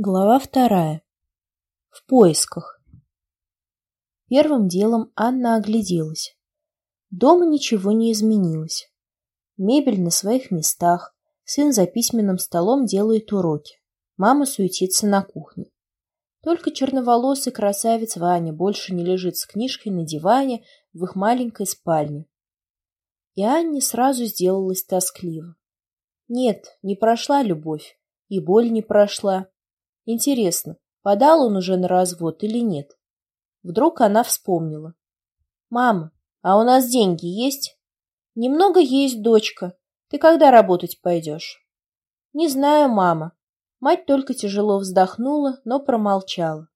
Глава вторая. В поисках. Первым делом Анна огляделась. Дома ничего не изменилось. Мебель на своих местах, сын за письменным столом делает уроки, мама суетится на кухне. Только черноволосый красавец Ваня больше не лежит с книжкой на диване в их маленькой спальне. И Анне сразу сделалось тоскливо. Нет, не прошла любовь, и боль не прошла, Интересно, подал он уже на развод или нет? Вдруг она вспомнила. «Мама, а у нас деньги есть?» «Немного есть, дочка. Ты когда работать пойдешь?» «Не знаю, мама». Мать только тяжело вздохнула, но промолчала.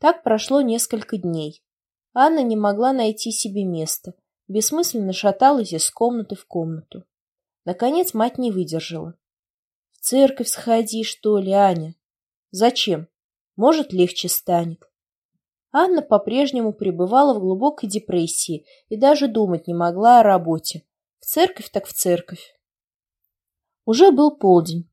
Так прошло несколько дней. Анна не могла найти себе места, бессмысленно шаталась из комнаты в комнату. Наконец мать не выдержала. «В церковь сходи, что ли, Аня?» Зачем? Может, легче станет. Анна по-прежнему пребывала в глубокой депрессии и даже думать не могла о работе. В церковь так в церковь. Уже был полдень.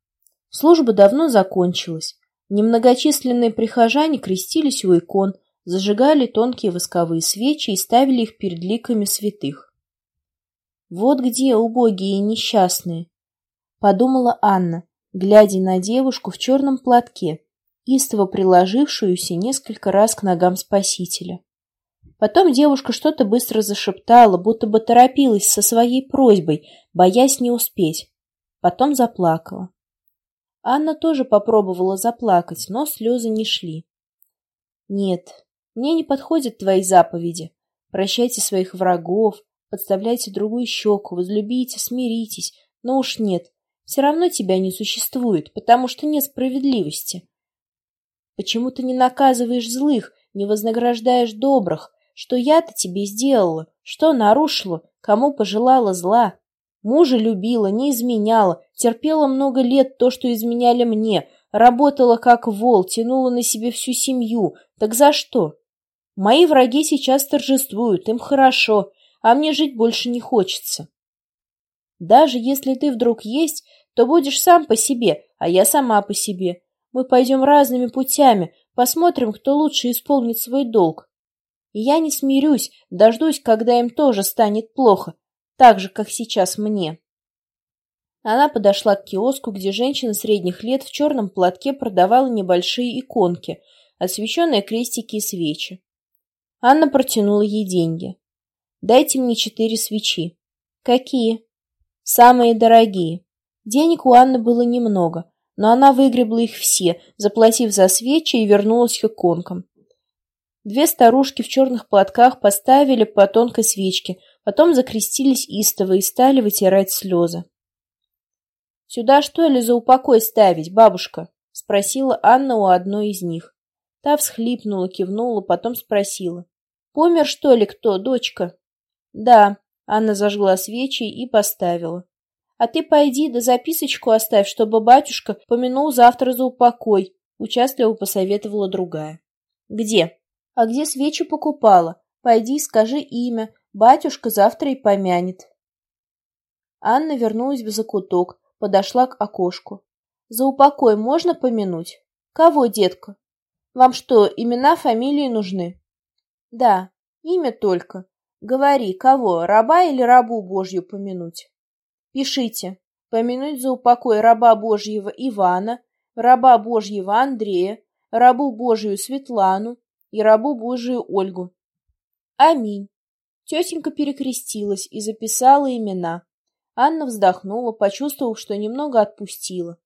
Служба давно закончилась. Немногочисленные прихожане крестились у икон, зажигали тонкие восковые свечи и ставили их перед ликами святых. «Вот где убогие и несчастные», — подумала Анна, глядя на девушку в черном платке, истово приложившуюся несколько раз к ногам спасителя. Потом девушка что-то быстро зашептала, будто бы торопилась со своей просьбой, боясь не успеть. Потом заплакала. Анна тоже попробовала заплакать, но слезы не шли. «Нет, мне не подходят твои заповеди. Прощайте своих врагов, подставляйте другую щеку, возлюбите, смиритесь. Но уж нет, все равно тебя не существует, потому что нет справедливости. Почему ты не наказываешь злых, не вознаграждаешь добрых? Что я-то тебе сделала? Что нарушила? Кому пожелала зла? Мужа любила, не изменяла, терпела много лет то, что изменяли мне, работала как вол, тянула на себе всю семью. Так за что? Мои враги сейчас торжествуют, им хорошо, а мне жить больше не хочется. Даже если ты вдруг есть, то будешь сам по себе, а я сама по себе. Мы пойдем разными путями, посмотрим, кто лучше исполнит свой долг. Я не смирюсь, дождусь, когда им тоже станет плохо, так же, как сейчас мне. Она подошла к киоску, где женщина средних лет в черном платке продавала небольшие иконки, освещенные крестики и свечи. Анна протянула ей деньги. «Дайте мне четыре свечи». «Какие?» «Самые дорогие». Денег у Анны было немного, но она выгребла их все, заплатив за свечи и вернулась к иконкам. Две старушки в черных платках поставили по тонкой свечке, потом закрестились истово и стали вытирать слезы. — Сюда что ли за упокой ставить, бабушка? — спросила Анна у одной из них. Та всхлипнула, кивнула, потом спросила. — Помер, что ли, кто, дочка? — Да. Анна зажгла свечи и поставила. А ты пойди да записочку оставь, чтобы батюшка помянул завтра за упокой, — участливо посоветовала другая. — Где? — А где свечи покупала? Пойди, скажи имя, батюшка завтра и помянет. Анна вернулась в закуток, подошла к окошку. — За упокой можно помянуть? — Кого, детка? — Вам что, имена, фамилии нужны? — Да, имя только. Говори, кого, раба или рабу Божью помянуть? Пишите. Помянуть за упокой раба Божьего Ивана, раба Божьего Андрея, рабу Божию Светлану и рабу Божию Ольгу. Аминь. Тетенька перекрестилась и записала имена. Анна вздохнула, почувствовав, что немного отпустила.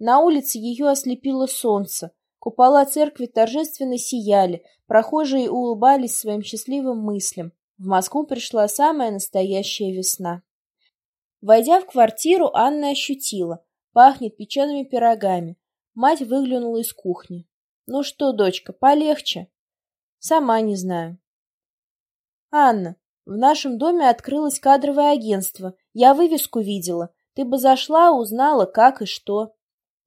На улице ее ослепило солнце. Купола церкви торжественно сияли, прохожие улыбались своим счастливым мыслям. В Москву пришла самая настоящая весна. Войдя в квартиру, Анна ощутила. Пахнет печеными пирогами. Мать выглянула из кухни. «Ну что, дочка, полегче?» «Сама не знаю». «Анна, в нашем доме открылось кадровое агентство. Я вывеску видела. Ты бы зашла, узнала, как и что».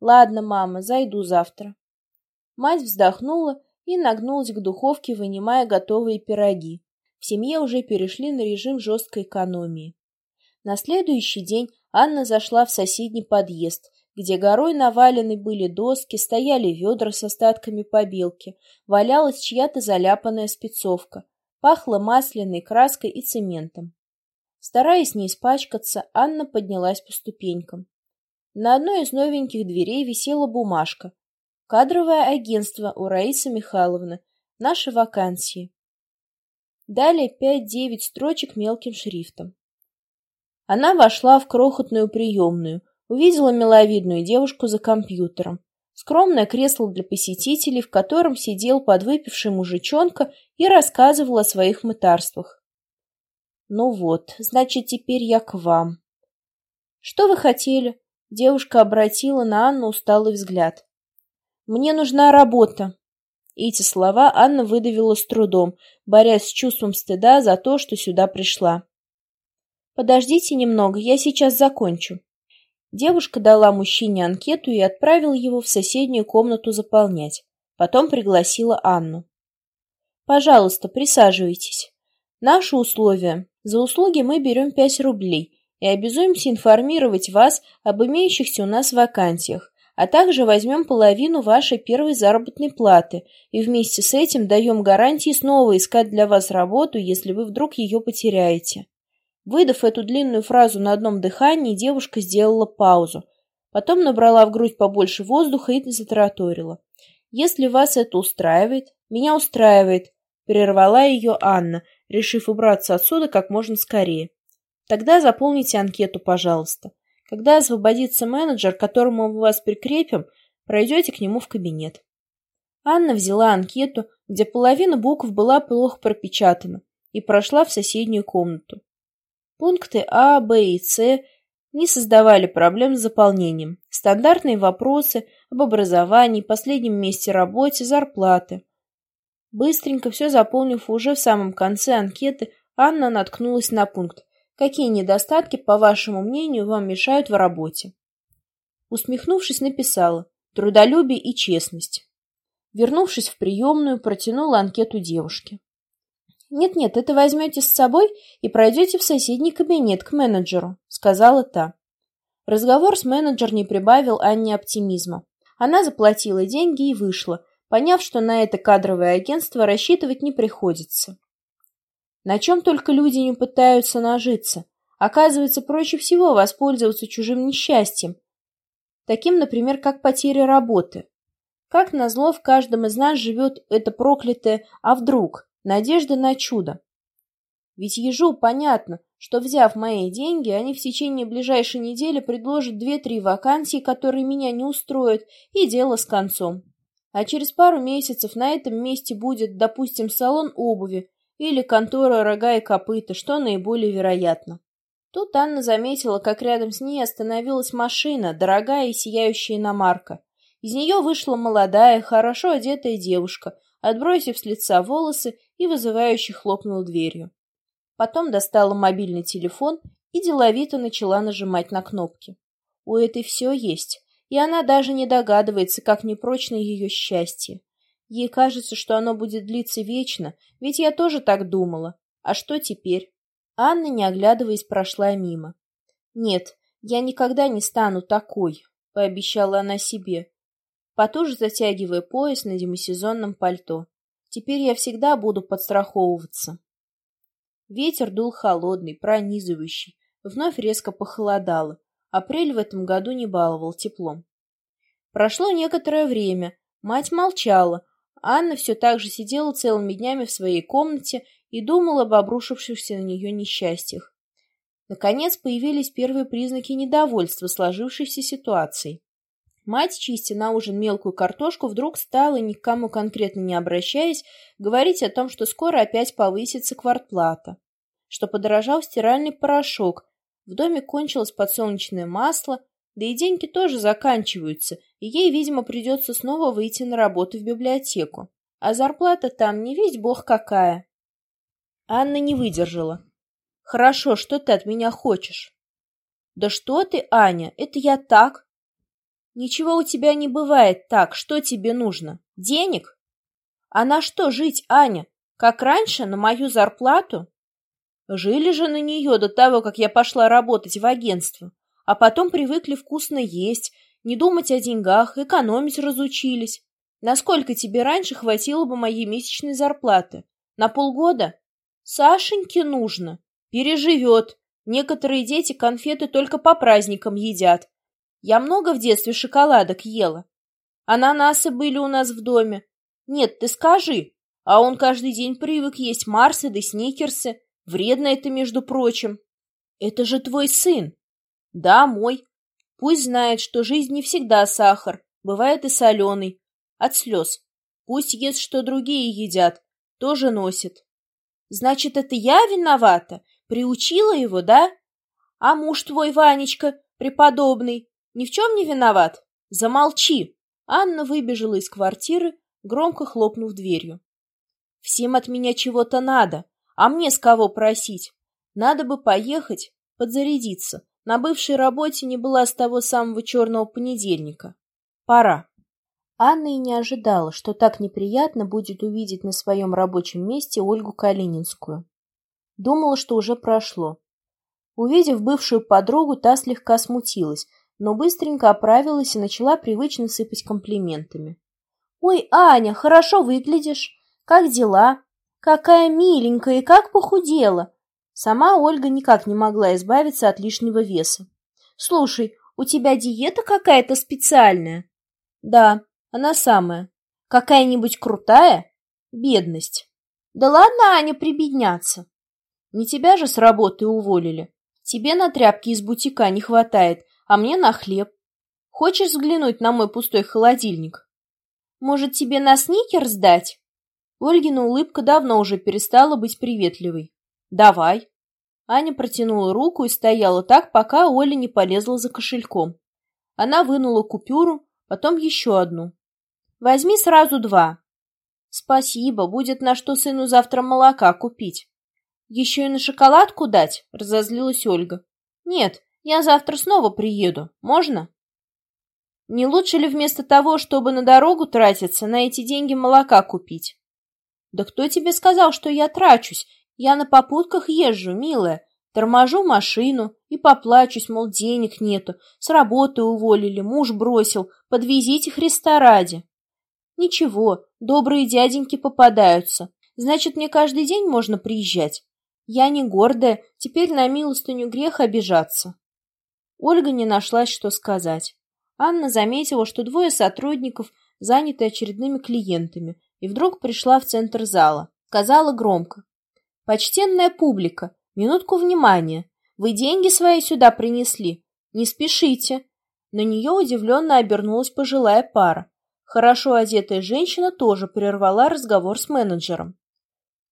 «Ладно, мама, зайду завтра». Мать вздохнула и нагнулась к духовке, вынимая готовые пироги. В семье уже перешли на режим жесткой экономии. На следующий день Анна зашла в соседний подъезд, где горой навалены были доски, стояли ведра с остатками побелки, валялась чья-то заляпанная спецовка, пахло масляной краской и цементом. Стараясь не испачкаться, Анна поднялась по ступенькам. На одной из новеньких дверей висела бумажка. «Кадровое агентство у Раисы Михайловны. Наши вакансии». Далее пять-девять строчек мелким шрифтом. Она вошла в крохотную приемную, увидела миловидную девушку за компьютером, скромное кресло для посетителей, в котором сидел подвыпивший мужичонка и рассказывал о своих мытарствах. «Ну вот, значит, теперь я к вам». «Что вы хотели?» Девушка обратила на Анну усталый взгляд. «Мне нужна работа». Эти слова Анна выдавила с трудом, борясь с чувством стыда за то, что сюда пришла. «Подождите немного, я сейчас закончу». Девушка дала мужчине анкету и отправила его в соседнюю комнату заполнять. Потом пригласила Анну. «Пожалуйста, присаживайтесь. Наши условия. За услуги мы берем пять рублей и обязуемся информировать вас об имеющихся у нас вакансиях, а также возьмем половину вашей первой заработной платы и вместе с этим даем гарантии снова искать для вас работу, если вы вдруг ее потеряете. Выдав эту длинную фразу на одном дыхании, девушка сделала паузу. Потом набрала в грудь побольше воздуха и затараторила. «Если вас это устраивает...» «Меня устраивает», — прервала ее Анна, решив убраться отсюда как можно скорее. «Тогда заполните анкету, пожалуйста. Когда освободится менеджер, которому мы вас прикрепим, пройдете к нему в кабинет». Анна взяла анкету, где половина букв была плохо пропечатана, и прошла в соседнюю комнату. Пункты А, Б и С не создавали проблем с заполнением. Стандартные вопросы об образовании, последнем месте работы, зарплаты. Быстренько все заполнив уже в самом конце анкеты, Анна наткнулась на пункт «Какие недостатки, по вашему мнению, вам мешают в работе?» Усмехнувшись, написала «Трудолюбие и честность». Вернувшись в приемную, протянула анкету девушке. «Нет-нет, это возьмете с собой и пройдете в соседний кабинет к менеджеру», — сказала та. Разговор с менеджером не прибавил Анне оптимизма. Она заплатила деньги и вышла, поняв, что на это кадровое агентство рассчитывать не приходится. На чем только люди не пытаются нажиться. Оказывается, проще всего воспользоваться чужим несчастьем, таким, например, как потеря работы. Как назло, в каждом из нас живет это проклятое «а вдруг?», Надежда на чудо. Ведь ежу понятно, что, взяв мои деньги, они в течение ближайшей недели предложат две-три вакансии, которые меня не устроят, и дело с концом. А через пару месяцев на этом месте будет, допустим, салон обуви или контора рога и копыта, что наиболее вероятно. Тут Анна заметила, как рядом с ней остановилась машина, дорогая и сияющая иномарка. Из нее вышла молодая, хорошо одетая девушка, отбросив с лица волосы и вызывающе хлопнула дверью. Потом достала мобильный телефон и деловито начала нажимать на кнопки. У этой все есть, и она даже не догадывается, как непрочно ее счастье. Ей кажется, что оно будет длиться вечно, ведь я тоже так думала. А что теперь? Анна, не оглядываясь, прошла мимо. «Нет, я никогда не стану такой», — пообещала она себе, потуже затягивая пояс на демосезонном пальто. Теперь я всегда буду подстраховываться. Ветер дул холодный, пронизывающий. Вновь резко похолодало. Апрель в этом году не баловал теплом. Прошло некоторое время. Мать молчала. Анна все так же сидела целыми днями в своей комнате и думала об обрушившихся на нее несчастьях. Наконец появились первые признаки недовольства сложившейся ситуацией. Мать, чистя на ужин мелкую картошку, вдруг стала, никому конкретно не обращаясь, говорить о том, что скоро опять повысится квартплата, что подорожал стиральный порошок, в доме кончилось подсолнечное масло, да и деньги тоже заканчиваются, и ей, видимо, придется снова выйти на работу в библиотеку. А зарплата там не ведь бог какая. Анна не выдержала. «Хорошо, что ты от меня хочешь?» «Да что ты, Аня, это я так, Ничего у тебя не бывает так. Что тебе нужно? Денег? А на что жить, Аня? Как раньше, на мою зарплату? Жили же на нее до того, как я пошла работать в агентство. А потом привыкли вкусно есть не думать о деньгах, экономить разучились. Насколько тебе раньше хватило бы моей месячной зарплаты? На полгода? Сашеньке нужно. Переживет. Некоторые дети конфеты только по праздникам едят. Я много в детстве шоколадок ела. Ананасы были у нас в доме. Нет, ты скажи. А он каждый день привык есть Марсы да Сникерсы. Вредно это, между прочим. Это же твой сын. Да, мой. Пусть знает, что жизнь не всегда сахар, бывает и соленый. От слез. Пусть ест, что другие едят, тоже носит. Значит, это я виновата? Приучила его, да? А муж твой, Ванечка, преподобный, ни в чем не виноват? Замолчи! Анна выбежала из квартиры, громко хлопнув дверью. Всем от меня чего-то надо, а мне с кого просить? Надо бы поехать, подзарядиться. На бывшей работе не была с того самого черного понедельника. Пора. Анна и не ожидала, что так неприятно будет увидеть на своем рабочем месте Ольгу Калининскую. Думала, что уже прошло. Увидев бывшую подругу, та слегка смутилась, но быстренько оправилась и начала привычно сыпать комплиментами. «Ой, Аня, хорошо выглядишь! Как дела? Какая миленькая и как похудела! Сама Ольга никак не могла избавиться от лишнего веса. «Слушай, у тебя диета какая-то специальная?» «Да, она самая. Какая-нибудь крутая?» «Бедность». «Да ладно, Аня, прибедняться!» «Не тебя же с работы уволили. Тебе на тряпки из бутика не хватает, а мне на хлеб. Хочешь взглянуть на мой пустой холодильник?» «Может, тебе на сникер сдать?» Ольгина улыбка давно уже перестала быть приветливой. «Давай». Аня протянула руку и стояла так, пока Оля не полезла за кошельком. Она вынула купюру, потом еще одну. «Возьми сразу два». «Спасибо, будет на что сыну завтра молока купить». «Еще и на шоколадку дать?» — разозлилась Ольга. «Нет, я завтра снова приеду. Можно?» «Не лучше ли вместо того, чтобы на дорогу тратиться, на эти деньги молока купить?» «Да кто тебе сказал, что я трачусь? Я на попутках езжу, милая, торможу машину и поплачусь, мол, денег нету, с работы уволили, муж бросил, подвезите Христа ради. Ничего, добрые дяденьки попадаются, значит, мне каждый день можно приезжать. Я не гордая, теперь на милостыню грех обижаться. Ольга не нашлась, что сказать. Анна заметила, что двое сотрудников заняты очередными клиентами, и вдруг пришла в центр зала. Сказала громко. «Почтенная публика, минутку внимания. Вы деньги свои сюда принесли? Не спешите!» На нее удивленно обернулась пожилая пара. Хорошо одетая женщина тоже прервала разговор с менеджером.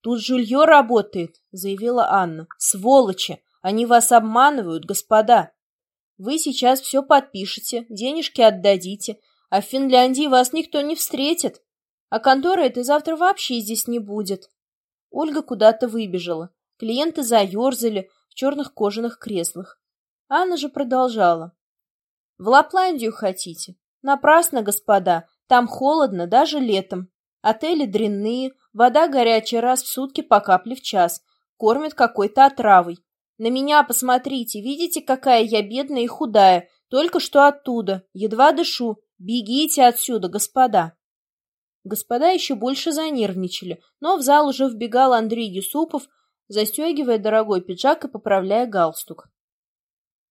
«Тут жулье работает», — заявила Анна. «Сволочи! Они вас обманывают, господа! Вы сейчас все подпишете, денежки отдадите, а в Финляндии вас никто не встретит, а контора этой завтра вообще здесь не будет. Ольга куда-то выбежала. Клиенты заерзали в черных кожаных креслах. Анна же продолжала. «В Лапландию хотите? Напрасно, господа. Там холодно даже летом. Отели дрянные, вода горячая раз в сутки по капле в час. Кормят какой-то отравой. На меня посмотрите, видите, какая я бедная и худая. Только что оттуда. Едва дышу. Бегите отсюда, господа. Господа еще больше занервничали, но в зал уже вбегал Андрей Юсупов, застегивая дорогой пиджак и поправляя галстук.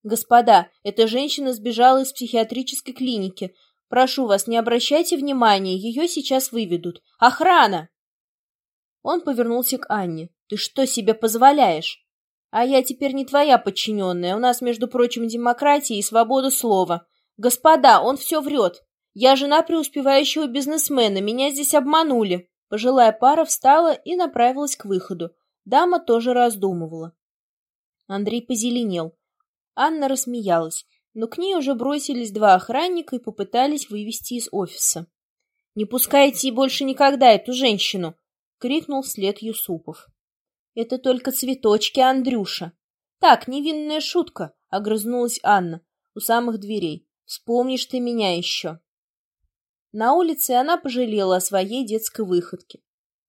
«Господа, эта женщина сбежала из психиатрической клиники. Прошу вас, не обращайте внимания, ее сейчас выведут. Охрана!» Он повернулся к Анне. «Ты что себе позволяешь? А я теперь не твоя подчиненная. У нас, между прочим, демократия и свобода слова. Господа, он все врет. Я жена преуспевающего бизнесмена, меня здесь обманули. Пожилая пара встала и направилась к выходу. Дама тоже раздумывала. Андрей позеленел. Анна рассмеялась, но к ней уже бросились два охранника и попытались вывести из офиса. «Не пускайте больше никогда эту женщину!» — крикнул вслед Юсупов. «Это только цветочки, Андрюша!» «Так, невинная шутка!» — огрызнулась Анна у самых дверей. «Вспомнишь ты меня еще!» На улице она пожалела о своей детской выходке.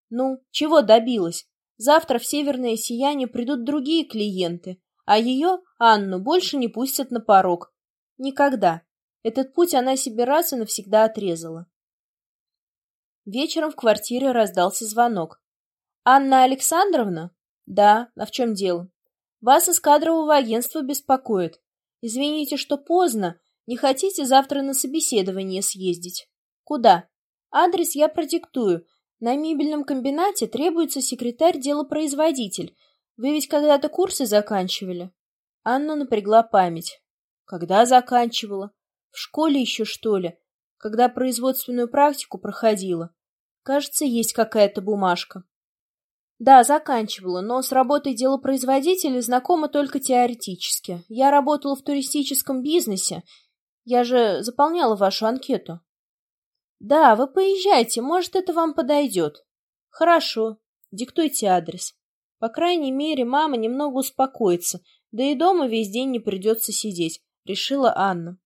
Ну, чего добилась? Завтра в «Северное сияние» придут другие клиенты, а ее, Анну, больше не пустят на порог. Никогда. Этот путь она себе раз и навсегда отрезала. Вечером в квартире раздался звонок. «Анна Александровна?» «Да, а в чем дело?» «Вас из кадрового агентства беспокоит. Извините, что поздно. Не хотите завтра на собеседование съездить?» «Куда?» «Адрес я продиктую. На мебельном комбинате требуется секретарь-делопроизводитель. Вы ведь когда-то курсы заканчивали?» Анна напрягла память. «Когда заканчивала? В школе еще, что ли? Когда производственную практику проходила? Кажется, есть какая-то бумажка». Да, заканчивала, но с работой делопроизводителя знакома только теоретически. Я работала в туристическом бизнесе. Я же заполняла вашу анкету. Да, вы поезжайте, может, это вам подойдет. Хорошо, диктуйте адрес. По крайней мере, мама немного успокоится, да и дома весь день не придется сидеть, решила Анна.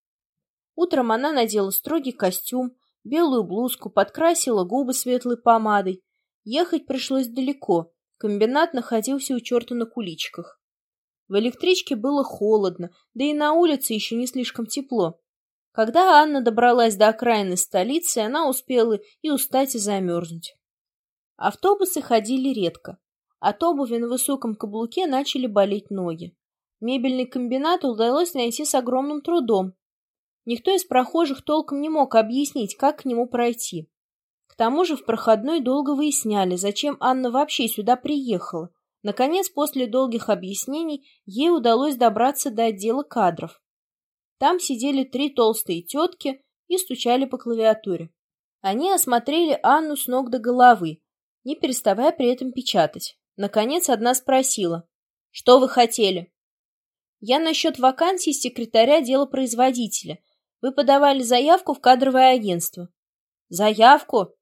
Утром она надела строгий костюм, белую блузку, подкрасила губы светлой помадой, Ехать пришлось далеко, комбинат находился у черта на куличках. В электричке было холодно, да и на улице еще не слишком тепло. Когда Анна добралась до окраины столицы, она успела и устать, и замерзнуть. Автобусы ходили редко. От обуви на высоком каблуке начали болеть ноги. Мебельный комбинат удалось найти с огромным трудом. Никто из прохожих толком не мог объяснить, как к нему пройти тому же в проходной долго выясняли, зачем Анна вообще сюда приехала. Наконец, после долгих объяснений, ей удалось добраться до отдела кадров. Там сидели три толстые тетки и стучали по клавиатуре. Они осмотрели Анну с ног до головы, не переставая при этом печатать. Наконец, одна спросила, «Что вы хотели?» «Я насчет вакансии секретаря делопроизводителя. Вы подавали заявку в кадровое агентство». «Заявку?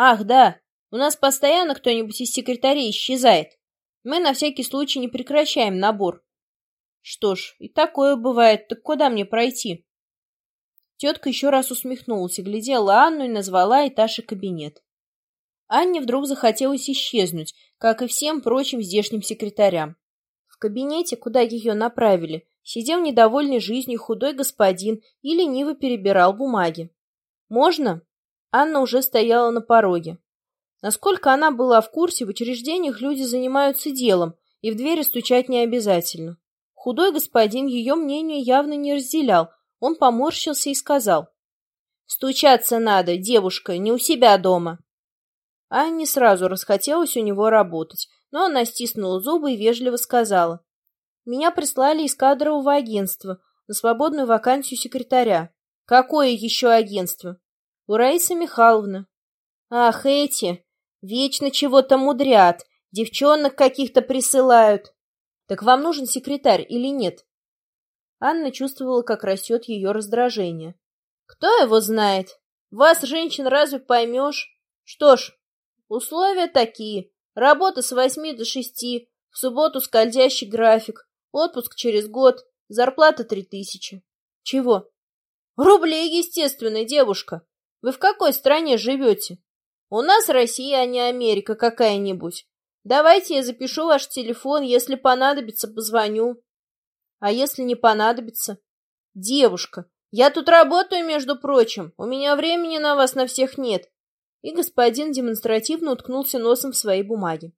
Ах, да, у нас постоянно кто-нибудь из секретарей исчезает. Мы на всякий случай не прекращаем набор. Что ж, и такое бывает, так куда мне пройти? Тетка еще раз усмехнулась и глядела Анну и назвала этаж и кабинет. Анне вдруг захотелось исчезнуть, как и всем прочим здешним секретарям. В кабинете, куда ее направили, сидел недовольный жизнью худой господин и лениво перебирал бумаги. «Можно?» Анна уже стояла на пороге. Насколько она была в курсе, в учреждениях люди занимаются делом, и в двери стучать не обязательно. Худой господин ее мнение явно не разделял. Он поморщился и сказал. «Стучаться надо, девушка, не у себя дома». Анне сразу расхотелось у него работать, но она стиснула зубы и вежливо сказала. «Меня прислали из кадрового агентства на свободную вакансию секретаря». «Какое еще агентство?» У Раисы Михайловны. Ах, эти! Вечно чего-то мудрят, девчонок каких-то присылают. Так вам нужен секретарь или нет? Анна чувствовала, как растет ее раздражение. Кто его знает? Вас, женщин, разве поймешь? Что ж, условия такие. Работа с восьми до шести, в субботу скользящий график, отпуск через год, зарплата три тысячи. Чего? Рублей, естественно, девушка. Вы в какой стране живете? У нас Россия, а не Америка какая-нибудь. Давайте я запишу ваш телефон, если понадобится, позвоню. А если не понадобится? Девушка, я тут работаю, между прочим. У меня времени на вас на всех нет. И господин демонстративно уткнулся носом в свои бумаги.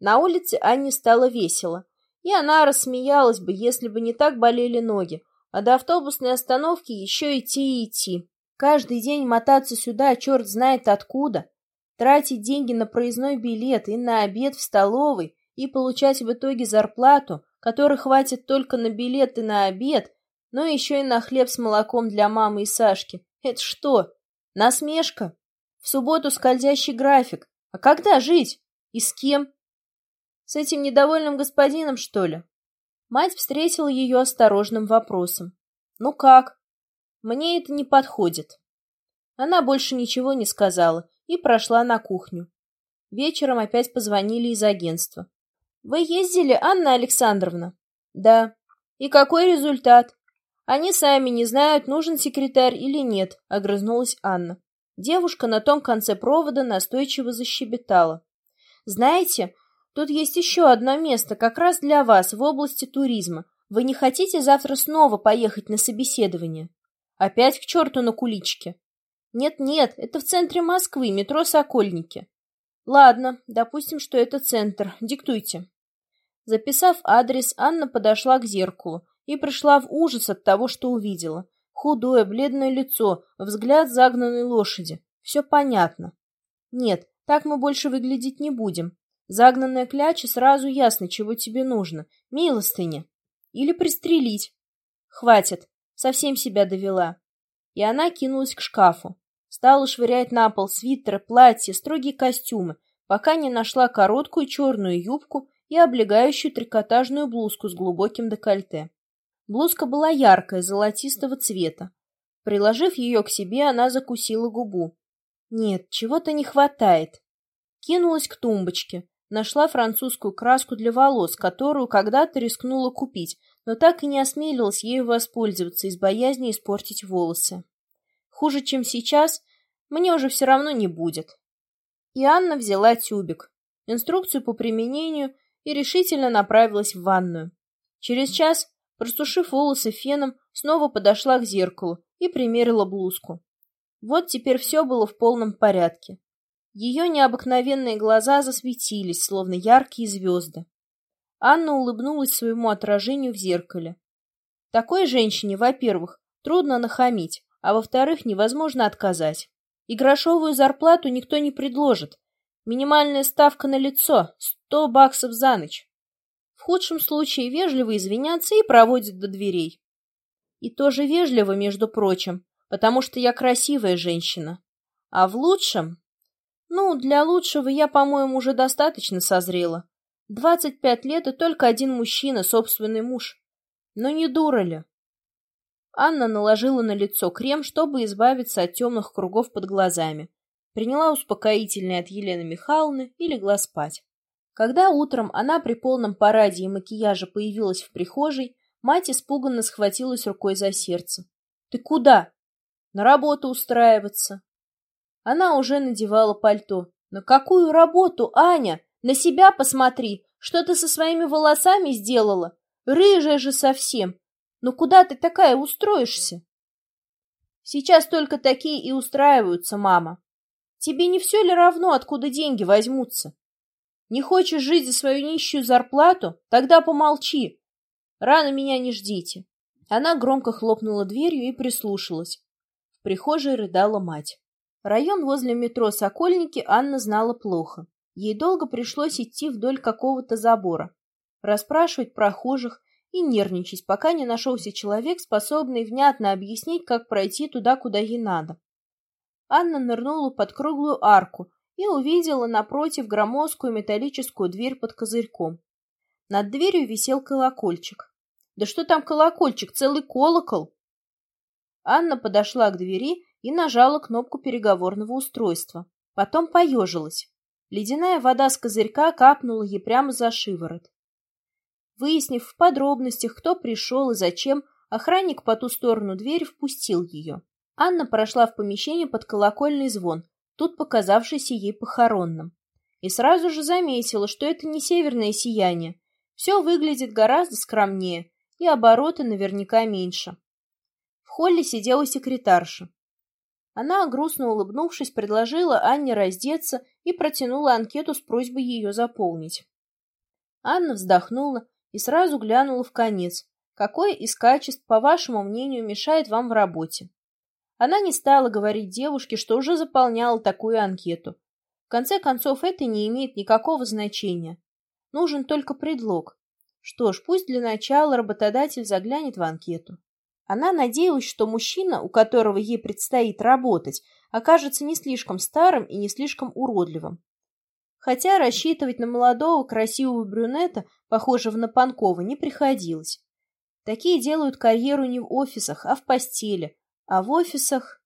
На улице Анне стало весело. И она рассмеялась бы, если бы не так болели ноги, а до автобусной остановки еще идти и идти. Каждый день мотаться сюда, черт знает откуда, тратить деньги на проездной билет и на обед в столовой и получать в итоге зарплату, которой хватит только на билет и на обед, но еще и на хлеб с молоком для мамы и Сашки. Это что? Насмешка? В субботу скользящий график. А когда жить? И с кем? С этим недовольным господином, что ли? Мать встретила ее осторожным вопросом. Ну как? Мне это не подходит. Она больше ничего не сказала и прошла на кухню. Вечером опять позвонили из агентства. «Вы ездили, Анна Александровна?» «Да». «И какой результат?» «Они сами не знают, нужен секретарь или нет», — огрызнулась Анна. Девушка на том конце провода настойчиво защебетала. «Знаете, тут есть еще одно место, как раз для вас, в области туризма. Вы не хотите завтра снова поехать на собеседование?» Опять к черту на куличке. Нет-нет, это в центре Москвы, метро Сокольники. Ладно, допустим, что это центр. Диктуйте. Записав адрес, Анна подошла к зеркалу и пришла в ужас от того, что увидела. Худое, бледное лицо, взгляд загнанной лошади. Все понятно. Нет, так мы больше выглядеть не будем. Загнанная кляча сразу ясно, чего тебе нужно. Милостыня. Или пристрелить. Хватит. Совсем себя довела. И она кинулась к шкафу. Стала швырять на пол свитеры, платья, строгие костюмы, пока не нашла короткую черную юбку и облегающую трикотажную блузку с глубоким декольте. Блузка была яркая, золотистого цвета. Приложив ее к себе, она закусила губу. Нет, чего-то не хватает. Кинулась к тумбочке, нашла французскую краску для волос, которую когда-то рискнула купить, но так и не осмелилась ею воспользоваться из боязни испортить волосы. Хуже, чем сейчас, мне уже все равно не будет. И Анна взяла тюбик, инструкцию по применению и решительно направилась в ванную. Через час, просушив волосы феном, снова подошла к зеркалу и примерила блузку. Вот теперь все было в полном порядке. Ее необыкновенные глаза засветились, словно яркие звезды. Анна улыбнулась своему отражению в зеркале. Такой женщине, во-первых, трудно нахамить, а во-вторых, невозможно отказать. И грошовую зарплату никто не предложит. Минимальная ставка на лицо — сто баксов за ночь. В худшем случае вежливо извиняться и проводят до дверей. И тоже вежливо, между прочим, потому что я красивая женщина. А в лучшем ну, для лучшего я, по-моему, уже достаточно созрела. Двадцать пять лет и только один мужчина, собственный муж. Но не дура ли? Анна наложила на лицо крем, чтобы избавиться от темных кругов под глазами. Приняла успокоительное от Елены Михайловны и легла спать. Когда утром она при полном параде и макияже появилась в прихожей, мать испуганно схватилась рукой за сердце. — Ты куда? — На работу устраиваться. Она уже надевала пальто. «На какую работу, Аня? На себя посмотри! Что ты со своими волосами сделала? Рыжая же совсем! Ну куда ты такая устроишься?» «Сейчас только такие и устраиваются, мама. Тебе не все ли равно, откуда деньги возьмутся? Не хочешь жить за свою нищую зарплату? Тогда помолчи. Рано меня не ждите». Она громко хлопнула дверью и прислушалась. В прихожей рыдала мать. Район возле метро «Сокольники» Анна знала плохо. Ей долго пришлось идти вдоль какого-то забора, расспрашивать прохожих и нервничать, пока не нашелся человек, способный внятно объяснить, как пройти туда, куда ей надо. Анна нырнула под круглую арку и увидела напротив громоздкую металлическую дверь под козырьком. Над дверью висел колокольчик. Да что там колокольчик, целый колокол! Анна подошла к двери и нажала кнопку переговорного устройства. Потом поежилась. Ледяная вода с козырька капнула ей прямо за шиворот. Выяснив в подробностях, кто пришел и зачем, охранник по ту сторону двери впустил ее. Анна прошла в помещение под колокольный звон, тут показавшийся ей похоронным. И сразу же заметила, что это не северное сияние. Все выглядит гораздо скромнее, и обороты наверняка меньше. В холле сидела секретарша. Она, грустно улыбнувшись, предложила Анне раздеться и протянула анкету с просьбой ее заполнить. Анна вздохнула и сразу глянула в конец. Какое из качеств, по вашему мнению, мешает вам в работе? Она не стала говорить девушке, что уже заполняла такую анкету. В конце концов, это не имеет никакого значения. Нужен только предлог. Что ж, пусть для начала работодатель заглянет в анкету. Она надеялась, что мужчина, у которого ей предстоит работать, окажется не слишком старым и не слишком уродливым. Хотя рассчитывать на молодого красивого брюнета, похожего на Панкова, не приходилось. Такие делают карьеру не в офисах, а в постели, а в офисах...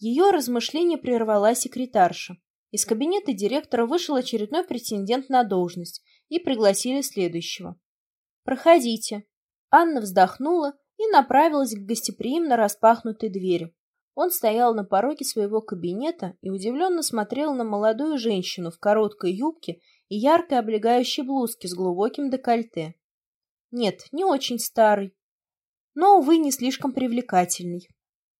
Ее размышление прервала секретарша. Из кабинета директора вышел очередной претендент на должность и пригласили следующего. «Проходите». Анна вздохнула и направилась к гостеприимно распахнутой двери. Он стоял на пороге своего кабинета и удивленно смотрел на молодую женщину в короткой юбке и яркой облегающей блузке с глубоким декольте. Нет, не очень старый, но, увы, не слишком привлекательный.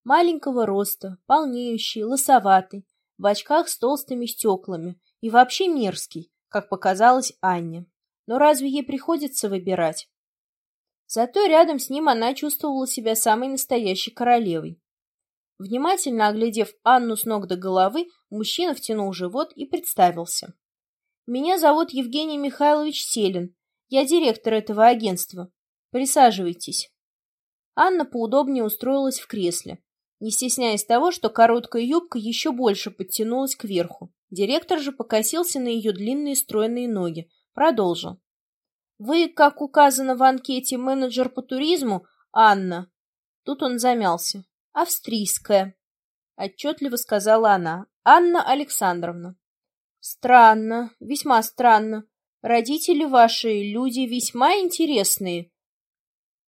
Маленького роста, полнеющий, лысоватый, в очках с толстыми стеклами и вообще мерзкий, как показалось Анне. Но разве ей приходится выбирать? Зато рядом с ним она чувствовала себя самой настоящей королевой. Внимательно оглядев Анну с ног до головы, мужчина втянул живот и представился. «Меня зовут Евгений Михайлович Селин. Я директор этого агентства. Присаживайтесь». Анна поудобнее устроилась в кресле, не стесняясь того, что короткая юбка еще больше подтянулась кверху. Директор же покосился на ее длинные стройные ноги. Продолжил. «Вы, как указано в анкете, менеджер по туризму, Анна?» Тут он замялся. «Австрийская», — отчетливо сказала она. «Анна Александровна». «Странно, весьма странно. Родители ваши люди весьма интересные.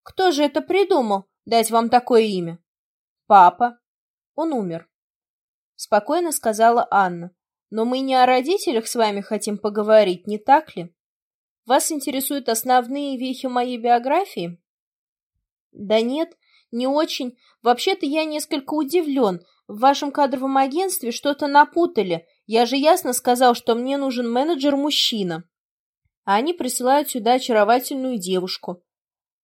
Кто же это придумал, дать вам такое имя?» «Папа. Он умер», — спокойно сказала Анна. «Но мы не о родителях с вами хотим поговорить, не так ли? Вас интересуют основные вехи моей биографии?» «Да нет, не очень. Вообще-то я несколько удивлен. В вашем кадровом агентстве что-то напутали. Я же ясно сказал, что мне нужен менеджер-мужчина. А они присылают сюда очаровательную девушку.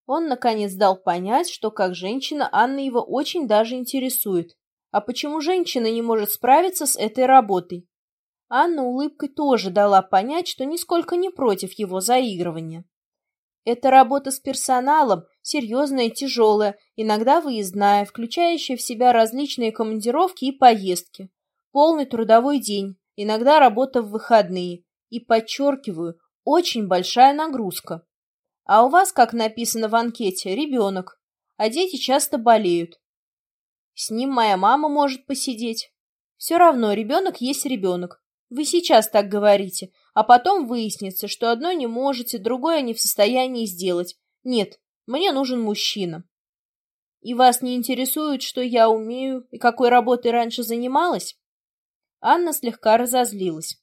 Он, наконец, дал понять, что как женщина Анна его очень даже интересует. А почему женщина не может справиться с этой работой? Анна улыбкой тоже дала понять, что нисколько не против его заигрывания. Это работа с персоналом, серьезная, тяжелая, иногда выездная, включающая в себя различные командировки и поездки. Полный трудовой день, иногда работа в выходные. И, подчеркиваю, очень большая нагрузка. А у вас, как написано в анкете, ребенок, а дети часто болеют. С ним моя мама может посидеть. Все равно ребенок есть ребенок. Вы сейчас так говорите, а потом выяснится, что одно не можете, другое не в состоянии сделать. Нет, мне нужен мужчина. И вас не интересует, что я умею и какой работой раньше занималась? Анна слегка разозлилась.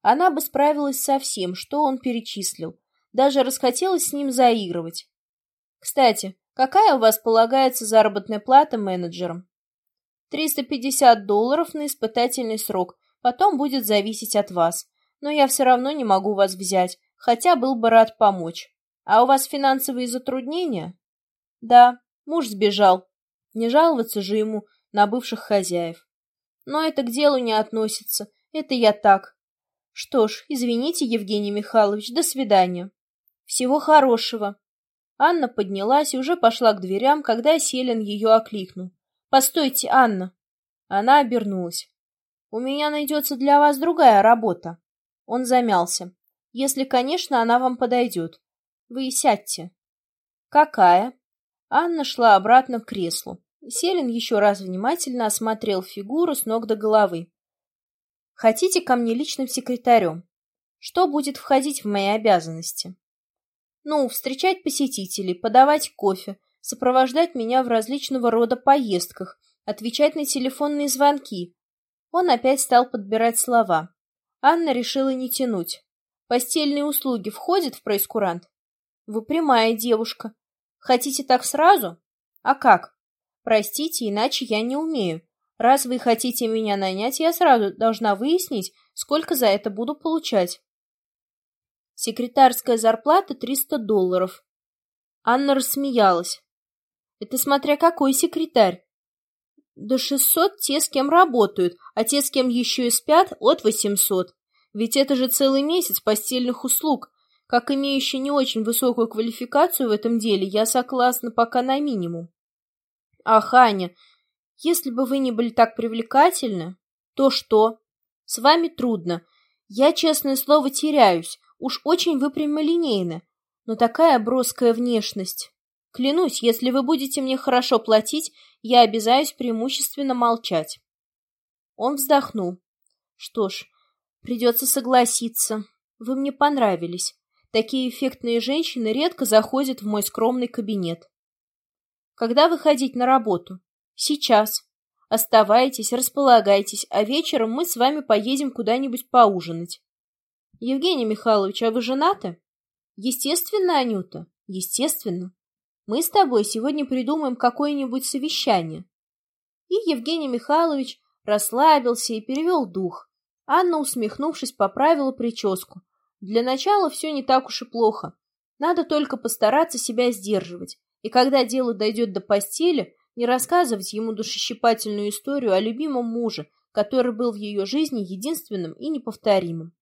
Она бы справилась со всем, что он перечислил, даже расхотелось с ним заигрывать. Кстати, какая у вас полагается заработная плата менеджерам? 350 долларов на испытательный срок, потом будет зависеть от вас. Но я все равно не могу вас взять, хотя был бы рад помочь. А у вас финансовые затруднения? Да, муж сбежал. Не жаловаться же ему на бывших хозяев. Но это к делу не относится. Это я так. Что ж, извините, Евгений Михайлович, до свидания. Всего хорошего. Анна поднялась и уже пошла к дверям, когда Селин ее окликнул. «Постойте, Анна!» Она обернулась. «У меня найдется для вас другая работа». Он замялся. «Если, конечно, она вам подойдет. Вы сядьте». «Какая?» Анна шла обратно к креслу. Селин еще раз внимательно осмотрел фигуру с ног до головы. «Хотите ко мне личным секретарем? Что будет входить в мои обязанности?» Ну, встречать посетителей, подавать кофе, сопровождать меня в различного рода поездках, отвечать на телефонные звонки. Он опять стал подбирать слова. Анна решила не тянуть. Постельные услуги входят в проискурант? Вы прямая девушка. Хотите так сразу? А как? Простите, иначе я не умею. Раз вы хотите меня нанять, я сразу должна выяснить, сколько за это буду получать. Секретарская зарплата 300 долларов. Анна рассмеялась. Это смотря какой секретарь. До 600 те, с кем работают, а те, с кем еще и спят, от 800. Ведь это же целый месяц постельных услуг. Как имеющий не очень высокую квалификацию в этом деле, я согласна пока на минимум. Ах, Аня, если бы вы не были так привлекательны, то что? С вами трудно. Я, честное слово, теряюсь. Уж очень вы прямолинейны, но такая броская внешность. Клянусь, если вы будете мне хорошо платить, я обязаюсь преимущественно молчать. Он вздохнул. Что ж, придется согласиться. Вы мне понравились. Такие эффектные женщины редко заходят в мой скромный кабинет. Когда выходить на работу? Сейчас. Оставайтесь, располагайтесь, а вечером мы с вами поедем куда-нибудь поужинать. Евгений Михайлович, а вы женаты? Естественно, Анюта, естественно. Мы с тобой сегодня придумаем какое-нибудь совещание. И Евгений Михайлович расслабился и перевел дух. Анна, усмехнувшись, поправила прическу. Для начала все не так уж и плохо. Надо только постараться себя сдерживать. И когда дело дойдет до постели, не рассказывать ему душещипательную историю о любимом муже, который был в ее жизни единственным и неповторимым.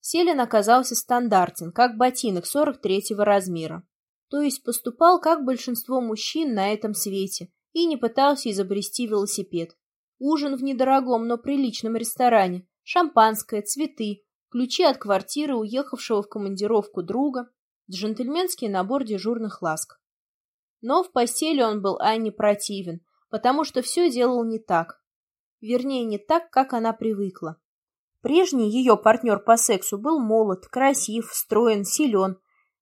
Селин оказался стандартен, как ботинок 43-го размера. То есть поступал, как большинство мужчин на этом свете, и не пытался изобрести велосипед. Ужин в недорогом, но приличном ресторане, шампанское, цветы, ключи от квартиры уехавшего в командировку друга, джентльменский набор дежурных ласк. Но в постели он был Анне противен, потому что все делал не так. Вернее, не так, как она привыкла. Прежний ее партнер по сексу был молод, красив, строен, силен,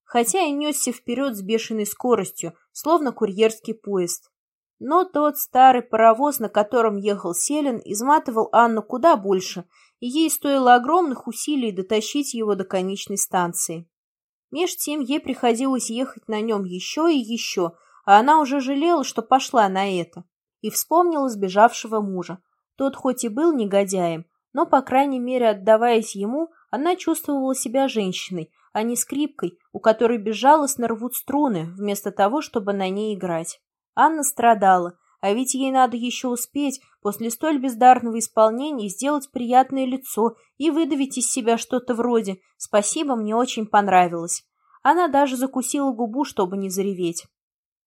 хотя и несся вперед с бешеной скоростью, словно курьерский поезд. Но тот старый паровоз, на котором ехал Селин, изматывал Анну куда больше, и ей стоило огромных усилий дотащить его до конечной станции. Меж тем ей приходилось ехать на нем еще и еще, а она уже жалела, что пошла на это, и вспомнила сбежавшего мужа. Тот хоть и был негодяем, но, по крайней мере, отдаваясь ему, она чувствовала себя женщиной, а не скрипкой, у которой безжалостно рвут струны, вместо того, чтобы на ней играть. Анна страдала, а ведь ей надо еще успеть после столь бездарного исполнения сделать приятное лицо и выдавить из себя что-то вроде «Спасибо, мне очень понравилось». Она даже закусила губу, чтобы не зареветь.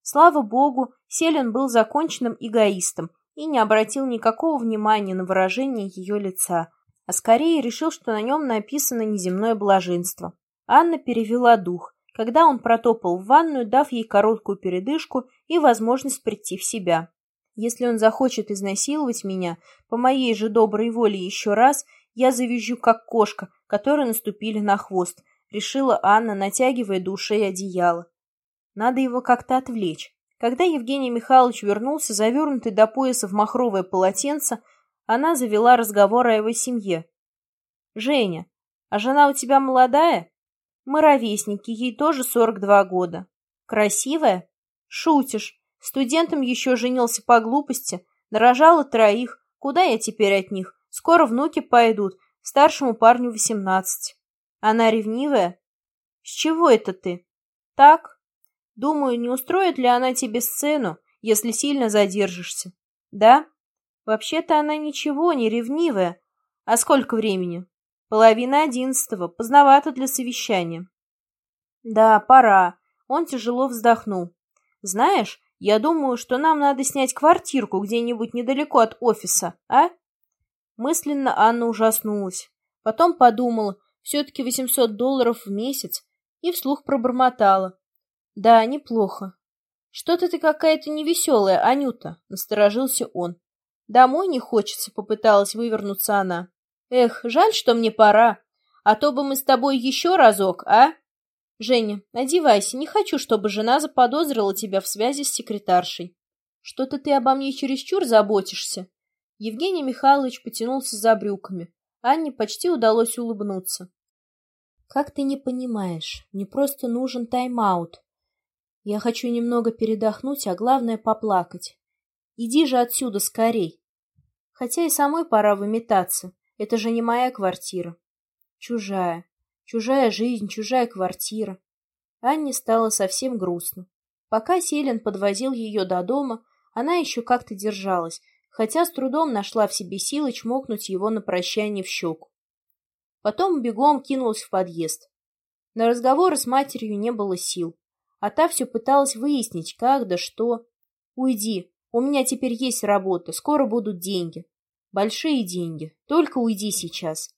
Слава богу, Селен был законченным эгоистом и не обратил никакого внимания на выражение ее лица, а скорее решил, что на нем написано неземное блаженство. Анна перевела дух, когда он протопал в ванную, дав ей короткую передышку и возможность прийти в себя. Если он захочет изнасиловать меня, по моей же доброй воле еще раз, я завизжу, как кошка, которой наступили на хвост, решила Анна, натягивая до ушей одеяло. Надо его как-то отвлечь. Когда Евгений Михайлович вернулся, завернутый до пояса в махровое полотенце, она завела разговор о его семье. «Женя, а жена у тебя молодая?» «Мы ровесники, ей тоже сорок два года». «Красивая?» «Шутишь. Студентом еще женился по глупости. Нарожала троих. Куда я теперь от них? Скоро внуки пойдут. Старшему парню восемнадцать». «Она ревнивая?» «С чего это ты?» «Так, Думаю, не устроит ли она тебе сцену, если сильно задержишься. Да? Вообще-то она ничего, не ревнивая. А сколько времени? Половина одиннадцатого. Поздновато для совещания. Да, пора. Он тяжело вздохнул. Знаешь, я думаю, что нам надо снять квартирку где-нибудь недалеко от офиса, а? Мысленно Анна ужаснулась. Потом подумала, все-таки 800 долларов в месяц, и вслух пробормотала. Да, неплохо. Что-то ты какая-то невеселая, Анюта, насторожился он. Домой не хочется, попыталась вывернуться она. Эх, жаль, что мне пора. А то бы мы с тобой еще разок, а? Женя, одевайся, не хочу, чтобы жена заподозрила тебя в связи с секретаршей. Что-то ты обо мне чересчур заботишься. Евгений Михайлович потянулся за брюками. Анне почти удалось улыбнуться. Как ты не понимаешь, мне просто нужен тайм-аут. Я хочу немного передохнуть, а главное поплакать. Иди же отсюда скорей. Хотя и самой пора выметаться. Это же не моя квартира. Чужая. Чужая жизнь, чужая квартира. Анне стало совсем грустно. Пока Селин подвозил ее до дома, она еще как-то держалась, хотя с трудом нашла в себе силы чмокнуть его на прощание в щеку. Потом бегом кинулась в подъезд. На разговоры с матерью не было сил а та все пыталась выяснить, как да что. «Уйди, у меня теперь есть работа, скоро будут деньги». «Большие деньги, только уйди сейчас».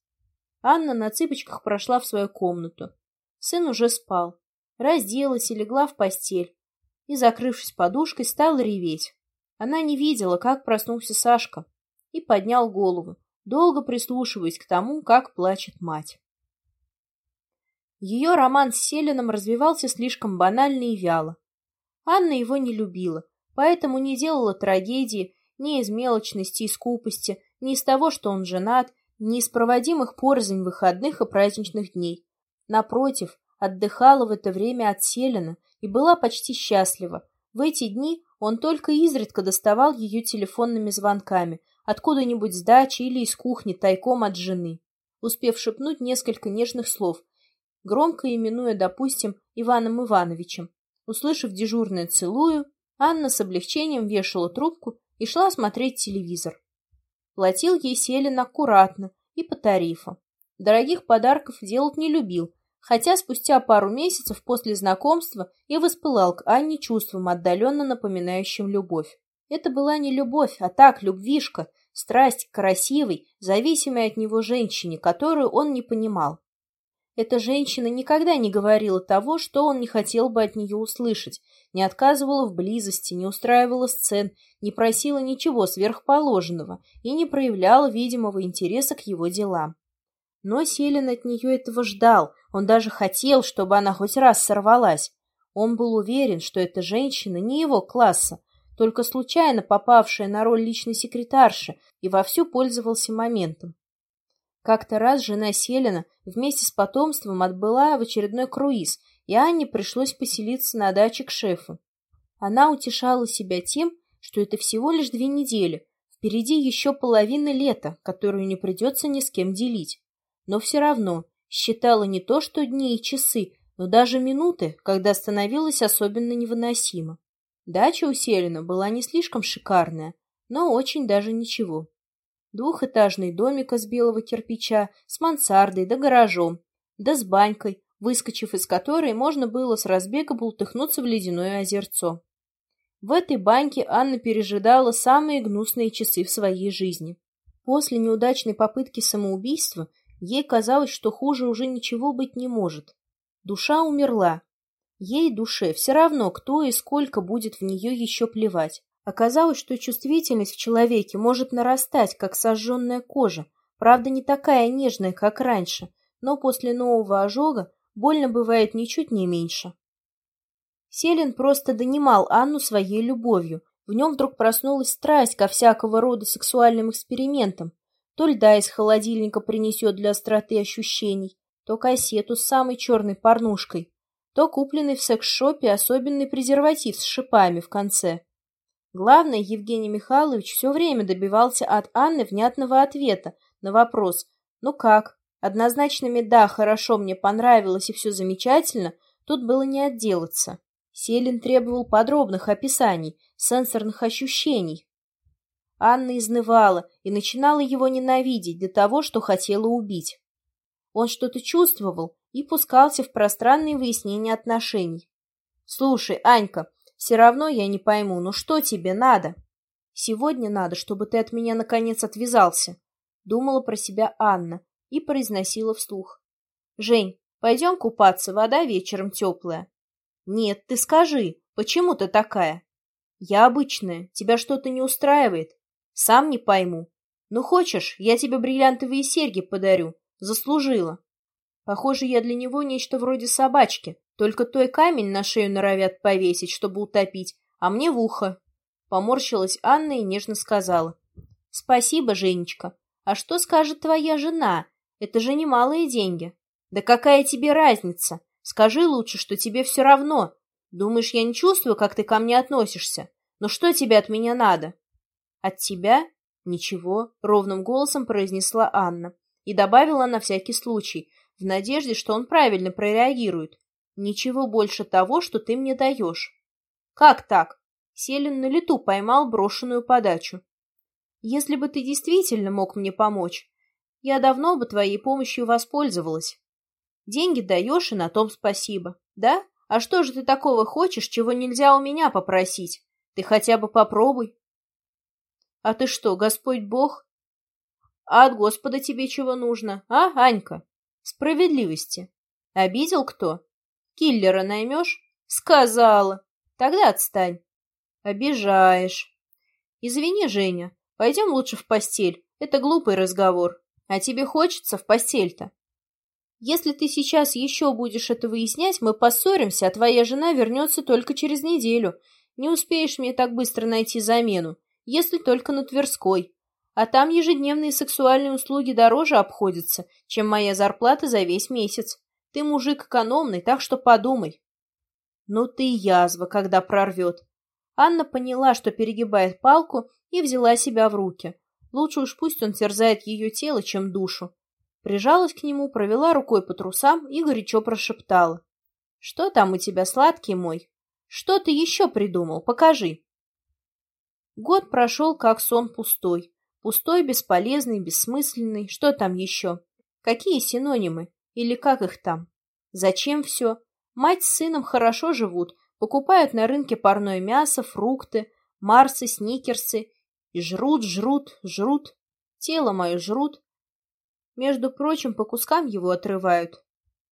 Анна на цыпочках прошла в свою комнату. Сын уже спал. Разделась и легла в постель. И, закрывшись подушкой, стала реветь. Она не видела, как проснулся Сашка, и поднял голову, долго прислушиваясь к тому, как плачет мать. Ее роман с Селином развивался слишком банально и вяло. Анна его не любила, поэтому не делала трагедии ни из мелочности и скупости, ни из того, что он женат, ни из проводимых порознь выходных и праздничных дней. Напротив, отдыхала в это время от Селина и была почти счастлива. В эти дни Он только изредка доставал ее телефонными звонками, откуда-нибудь с дачи или из кухни, тайком от жены, успев шепнуть несколько нежных слов, громко именуя, допустим, Иваном Ивановичем. Услышав дежурное «целую», Анна с облегчением вешала трубку и шла смотреть телевизор. Платил ей Селин аккуратно и по тарифу. Дорогих подарков делать не любил, хотя спустя пару месяцев после знакомства и воспылал к Анне чувством, отдаленно напоминающим любовь. Это была не любовь, а так, любвишка, страсть к красивой, зависимой от него женщине, которую он не понимал. Эта женщина никогда не говорила того, что он не хотел бы от нее услышать, не отказывала в близости, не устраивала сцен, не просила ничего сверхположенного и не проявляла видимого интереса к его делам. Но Селин от нее этого ждал, он даже хотел, чтобы она хоть раз сорвалась. Он был уверен, что эта женщина не его класса, только случайно попавшая на роль личной секретарши и вовсю пользовался моментом. Как-то раз жена Селина вместе с потомством отбыла в очередной круиз, и Анне пришлось поселиться на даче к шефу. Она утешала себя тем, что это всего лишь две недели, впереди еще половина лета, которую не придется ни с кем делить. Но все равно считала не то что дни и часы, но даже минуты, когда становилось особенно невыносимо. Дача у Селина была не слишком шикарная, но очень даже ничего двухэтажный домик из белого кирпича с мансардой да гаражом, да с банькой, выскочив из которой можно было с разбега бултыхнуться в ледяное озерцо. В этой баньке Анна пережидала самые гнусные часы в своей жизни. После неудачной попытки самоубийства ей казалось, что хуже уже ничего быть не может. Душа умерла. Ей, душе, все равно, кто и сколько будет в нее еще плевать. Оказалось, что чувствительность в человеке может нарастать, как сожженная кожа, правда, не такая нежная, как раньше, но после нового ожога больно бывает ничуть не меньше. Селин просто донимал Анну своей любовью. В нем вдруг проснулась страсть ко всякого рода сексуальным экспериментам. То льда из холодильника принесет для остроты ощущений, то кассету с самой черной порнушкой, то купленный в секс-шопе особенный презерватив с шипами в конце. Главное, Евгений Михайлович все время добивался от Анны внятного ответа на вопрос «Ну как?». Однозначными «да, хорошо, мне понравилось и все замечательно» тут было не отделаться. Селин требовал подробных описаний, сенсорных ощущений. Анна изнывала и начинала его ненавидеть до того, что хотела убить. Он что-то чувствовал и пускался в пространные выяснения отношений. «Слушай, Анька, все равно я не пойму, ну что тебе надо? Сегодня надо, чтобы ты от меня наконец отвязался. Думала про себя Анна и произносила вслух. Жень, пойдем купаться, вода вечером теплая. Нет, ты скажи, почему ты такая? Я обычная, тебя что-то не устраивает? Сам не пойму. Ну хочешь, я тебе бриллиантовые серьги подарю. Заслужила. Похоже, я для него нечто вроде собачки. Только той камень на шею норовят повесить, чтобы утопить, а мне в ухо. Поморщилась Анна и нежно сказала. — Спасибо, Женечка. А что скажет твоя жена? Это же немалые деньги. Да какая тебе разница? Скажи лучше, что тебе все равно. Думаешь, я не чувствую, как ты ко мне относишься? Но что тебе от меня надо? От тебя? Ничего, ровным голосом произнесла Анна и добавила на всякий случай, в надежде, что он правильно прореагирует. Ничего больше того, что ты мне даешь. Как так? Селин на лету поймал брошенную подачу. Если бы ты действительно мог мне помочь, я давно бы твоей помощью воспользовалась. Деньги даешь, и на том спасибо. Да? А что же ты такого хочешь, чего нельзя у меня попросить? Ты хотя бы попробуй. А ты что, Господь Бог? А от Господа тебе чего нужно, а, Анька? Справедливости. Обидел кто? Киллера наймешь? Сказала. Тогда отстань. Обижаешь. Извини, Женя. Пойдем лучше в постель. Это глупый разговор. А тебе хочется в постель-то? Если ты сейчас еще будешь это выяснять, мы поссоримся, а твоя жена вернется только через неделю. Не успеешь мне так быстро найти замену, если только на Тверской. А там ежедневные сексуальные услуги дороже обходятся, чем моя зарплата за весь месяц. Ты мужик экономный, так что подумай. Ну ты язва, когда прорвет. Анна поняла, что перегибает палку, и взяла себя в руки. Лучше уж пусть он терзает ее тело, чем душу. Прижалась к нему, провела рукой по трусам и горячо прошептала. «Что там у тебя, сладкий мой? Что ты еще придумал? Покажи!» Год прошел, как сон пустой. Пустой, бесполезный, бессмысленный. Что там еще? Какие синонимы? Или как их там? Зачем все? Мать с сыном хорошо живут, покупают на рынке парное мясо, фрукты, марсы, сникерсы и жрут, жрут, жрут. Тело мое жрут. Между прочим, по кускам его отрывают.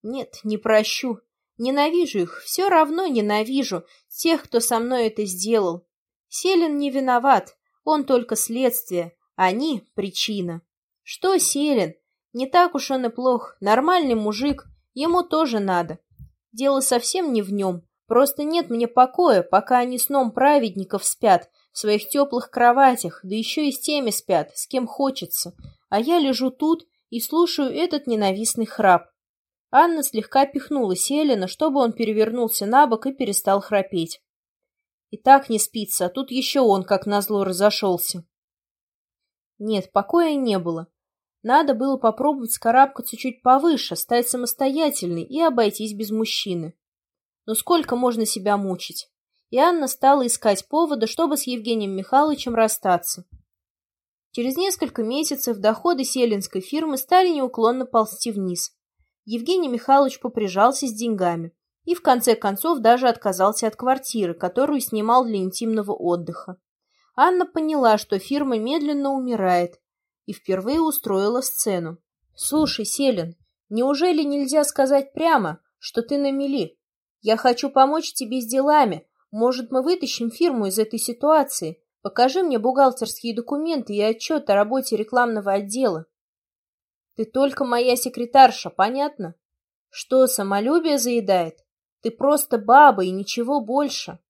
Нет, не прощу. Ненавижу их, все равно ненавижу тех, кто со мной это сделал. Селин не виноват, он только следствие, они — причина. Что Селин? Не так уж он и плох, нормальный мужик, ему тоже надо. Дело совсем не в нем, просто нет мне покоя, пока они сном праведников спят, в своих теплых кроватях, да еще и с теми спят, с кем хочется. А я лежу тут и слушаю этот ненавистный храп. Анна слегка пихнула Селина, чтобы он перевернулся на бок и перестал храпеть. И так не спится, а тут еще он, как назло, разошелся. Нет, покоя не было. Надо было попробовать скарабкаться чуть повыше, стать самостоятельной и обойтись без мужчины. Но сколько можно себя мучить? И Анна стала искать повода, чтобы с Евгением Михайловичем расстаться. Через несколько месяцев доходы селинской фирмы стали неуклонно ползти вниз. Евгений Михайлович поприжался с деньгами и в конце концов даже отказался от квартиры, которую снимал для интимного отдыха. Анна поняла, что фирма медленно умирает, и впервые устроила сцену. «Слушай, Селин, неужели нельзя сказать прямо, что ты на мели? Я хочу помочь тебе с делами. Может, мы вытащим фирму из этой ситуации? Покажи мне бухгалтерские документы и отчет о работе рекламного отдела. Ты только моя секретарша, понятно? Что, самолюбие заедает? Ты просто баба и ничего больше.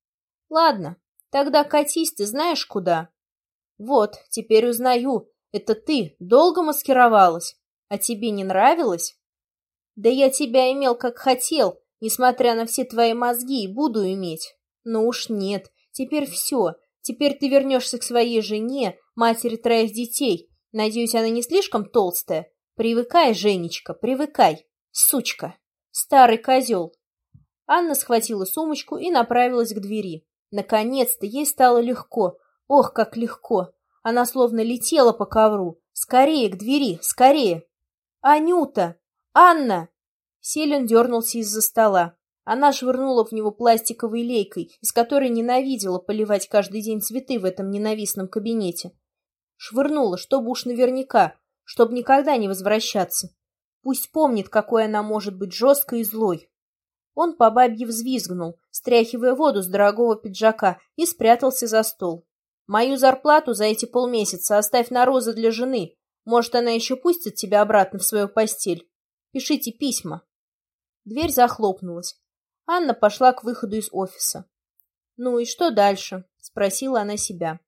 Ладно, тогда катись ты знаешь куда. Вот, теперь узнаю, это ты долго маскировалась? А тебе не нравилось? Да я тебя имел как хотел, несмотря на все твои мозги, и буду иметь. Но уж нет, теперь все. Теперь ты вернешься к своей жене, матери троих детей. Надеюсь, она не слишком толстая? Привыкай, Женечка, привыкай. Сучка. Старый козел. Анна схватила сумочку и направилась к двери. Наконец-то ей стало легко. Ох, как легко. Она словно летела по ковру. «Скорее, к двери! Скорее!» «Анюта! Анна!» Селин дернулся из-за стола. Она швырнула в него пластиковой лейкой, из которой ненавидела поливать каждый день цветы в этом ненавистном кабинете. Швырнула, чтобы уж наверняка, чтобы никогда не возвращаться. Пусть помнит, какой она может быть жесткой и злой. Он по бабье взвизгнул, стряхивая воду с дорогого пиджака, и спрятался за стол. Мою зарплату за эти полмесяца оставь на розы для жены. Может, она еще пустит тебя обратно в свою постель. Пишите письма. Дверь захлопнулась. Анна пошла к выходу из офиса. «Ну и что дальше?» — спросила она себя.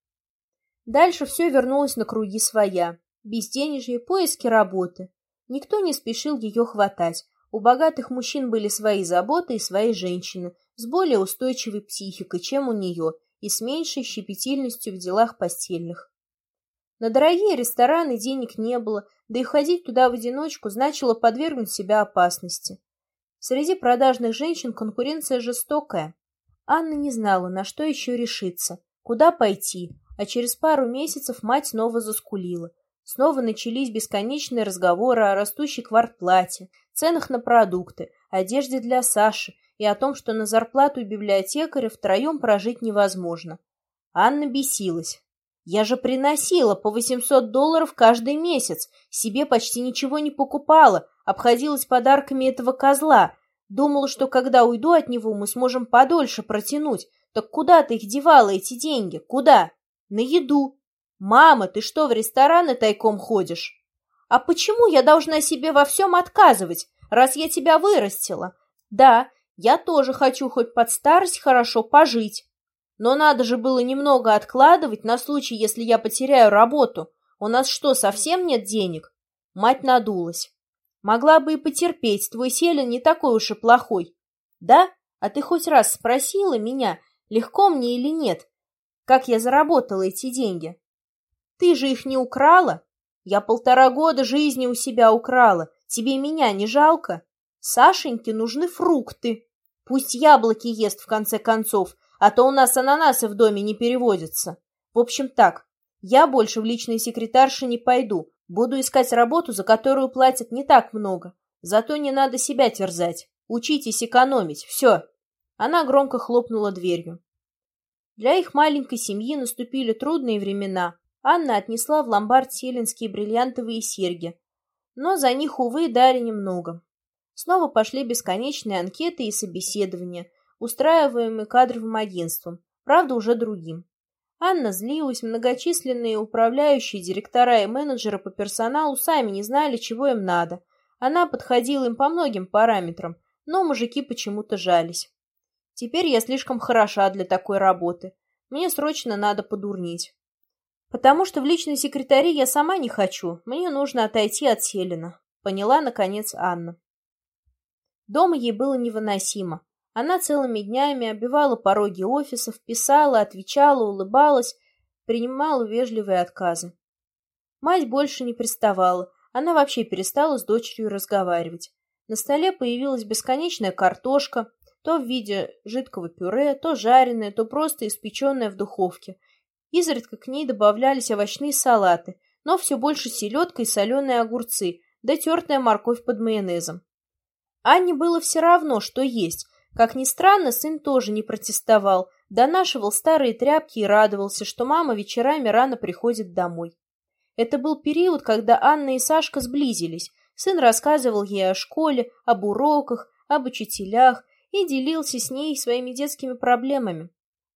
Дальше все вернулось на круги своя. Безденежье, поиски работы. Никто не спешил ее хватать. У богатых мужчин были свои заботы и свои женщины с более устойчивой психикой, чем у нее, и с меньшей щепетильностью в делах постельных. На дорогие рестораны денег не было, да и ходить туда в одиночку значило подвергнуть себя опасности. Среди продажных женщин конкуренция жестокая. Анна не знала, на что еще решиться, куда пойти, а через пару месяцев мать снова заскулила. Снова начались бесконечные разговоры о растущей квартплате, ценах на продукты, одежде для Саши и о том, что на зарплату библиотекаря втроем прожить невозможно. Анна бесилась. «Я же приносила по 800 долларов каждый месяц, себе почти ничего не покупала, обходилась подарками этого козла. Думала, что когда уйду от него, мы сможем подольше протянуть. Так куда ты их девала, эти деньги? Куда? На еду. Мама, ты что, в рестораны тайком ходишь? А почему я должна себе во всем отказывать, раз я тебя вырастила? Да, я тоже хочу хоть под старость хорошо пожить. Но надо же было немного откладывать на случай, если я потеряю работу. У нас что, совсем нет денег? Мать надулась. Могла бы и потерпеть, твой Селин не такой уж и плохой. Да? А ты хоть раз спросила меня, легко мне или нет? как я заработала эти деньги. Ты же их не украла? Я полтора года жизни у себя украла. Тебе меня не жалко? Сашеньке нужны фрукты. Пусть яблоки ест в конце концов, а то у нас ананасы в доме не переводятся. В общем так, я больше в личные секретарши не пойду. Буду искать работу, за которую платят не так много. Зато не надо себя терзать. Учитесь экономить. Все. Она громко хлопнула дверью. Для их маленькой семьи наступили трудные времена. Анна отнесла в ломбард селенские бриллиантовые серьги. Но за них, увы, дали немного. Снова пошли бесконечные анкеты и собеседования, устраиваемые кадровым агентством, правда, уже другим. Анна злилась, многочисленные управляющие, директора и менеджеры по персоналу сами не знали, чего им надо. Она подходила им по многим параметрам, но мужики почему-то жались. Теперь я слишком хороша для такой работы. Мне срочно надо подурнить. Потому что в личной секретаре я сама не хочу. Мне нужно отойти от Селина. Поняла, наконец, Анна. Дома ей было невыносимо. Она целыми днями обивала пороги офисов, писала, отвечала, улыбалась, принимала вежливые отказы. Мать больше не приставала, она вообще перестала с дочерью разговаривать. На столе появилась бесконечная картошка, то в виде жидкого пюре, то жареная, то просто испеченная в духовке. Изредка к ней добавлялись овощные салаты, но все больше селедка и соленые огурцы, да тертая морковь под майонезом. Анне было все равно, что есть, как ни странно, сын тоже не протестовал, донашивал старые тряпки и радовался, что мама вечерами рано приходит домой. Это был период, когда Анна и Сашка сблизились. Сын рассказывал ей о школе, об уроках, об учителях и делился с ней своими детскими проблемами.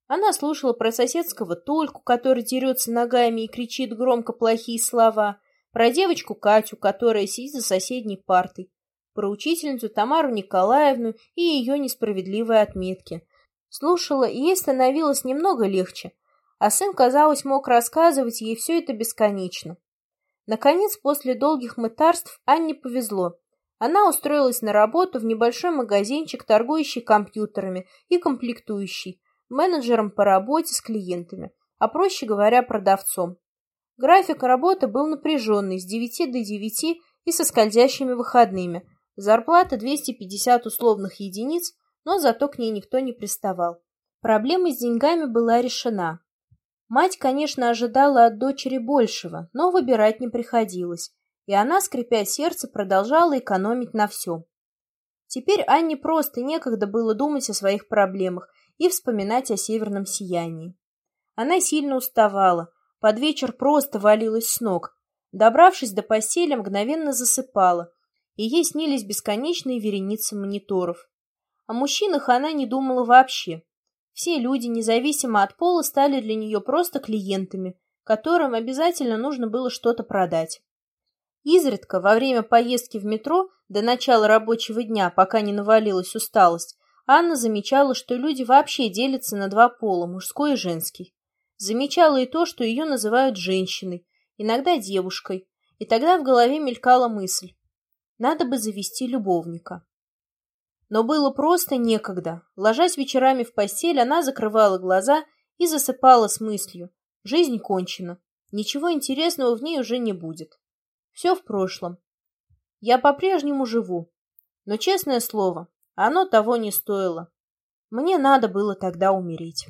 Она слушала про соседского Тольку, который дерется ногами и кричит громко плохие слова, про девочку Катю, которая сидит за соседней партой, про учительницу Тамару Николаевну и ее несправедливые отметки. Слушала, и ей становилось немного легче, а сын, казалось, мог рассказывать ей все это бесконечно. Наконец, после долгих мытарств, Анне повезло. Она устроилась на работу в небольшой магазинчик, торгующий компьютерами и комплектующий, менеджером по работе с клиентами, а проще говоря, продавцом. График работы был напряженный, с 9 до 9 и со скользящими выходными – Зарплата 250 условных единиц, но зато к ней никто не приставал. Проблема с деньгами была решена. Мать, конечно, ожидала от дочери большего, но выбирать не приходилось, и она, скрипя сердце, продолжала экономить на всем. Теперь Анне просто некогда было думать о своих проблемах и вспоминать о северном сиянии. Она сильно уставала, под вечер просто валилась с ног. Добравшись до постели, мгновенно засыпала, и ей снились бесконечные вереницы мониторов. О мужчинах она не думала вообще. Все люди, независимо от пола, стали для нее просто клиентами, которым обязательно нужно было что-то продать. Изредка, во время поездки в метро, до начала рабочего дня, пока не навалилась усталость, Анна замечала, что люди вообще делятся на два пола, мужской и женский. Замечала и то, что ее называют женщиной, иногда девушкой, и тогда в голове мелькала мысль, надо бы завести любовника. Но было просто некогда. Ложась вечерами в постель, она закрывала глаза и засыпала с мыслью. Жизнь кончена. Ничего интересного в ней уже не будет. Все в прошлом. Я по-прежнему живу. Но, честное слово, оно того не стоило. Мне надо было тогда умереть.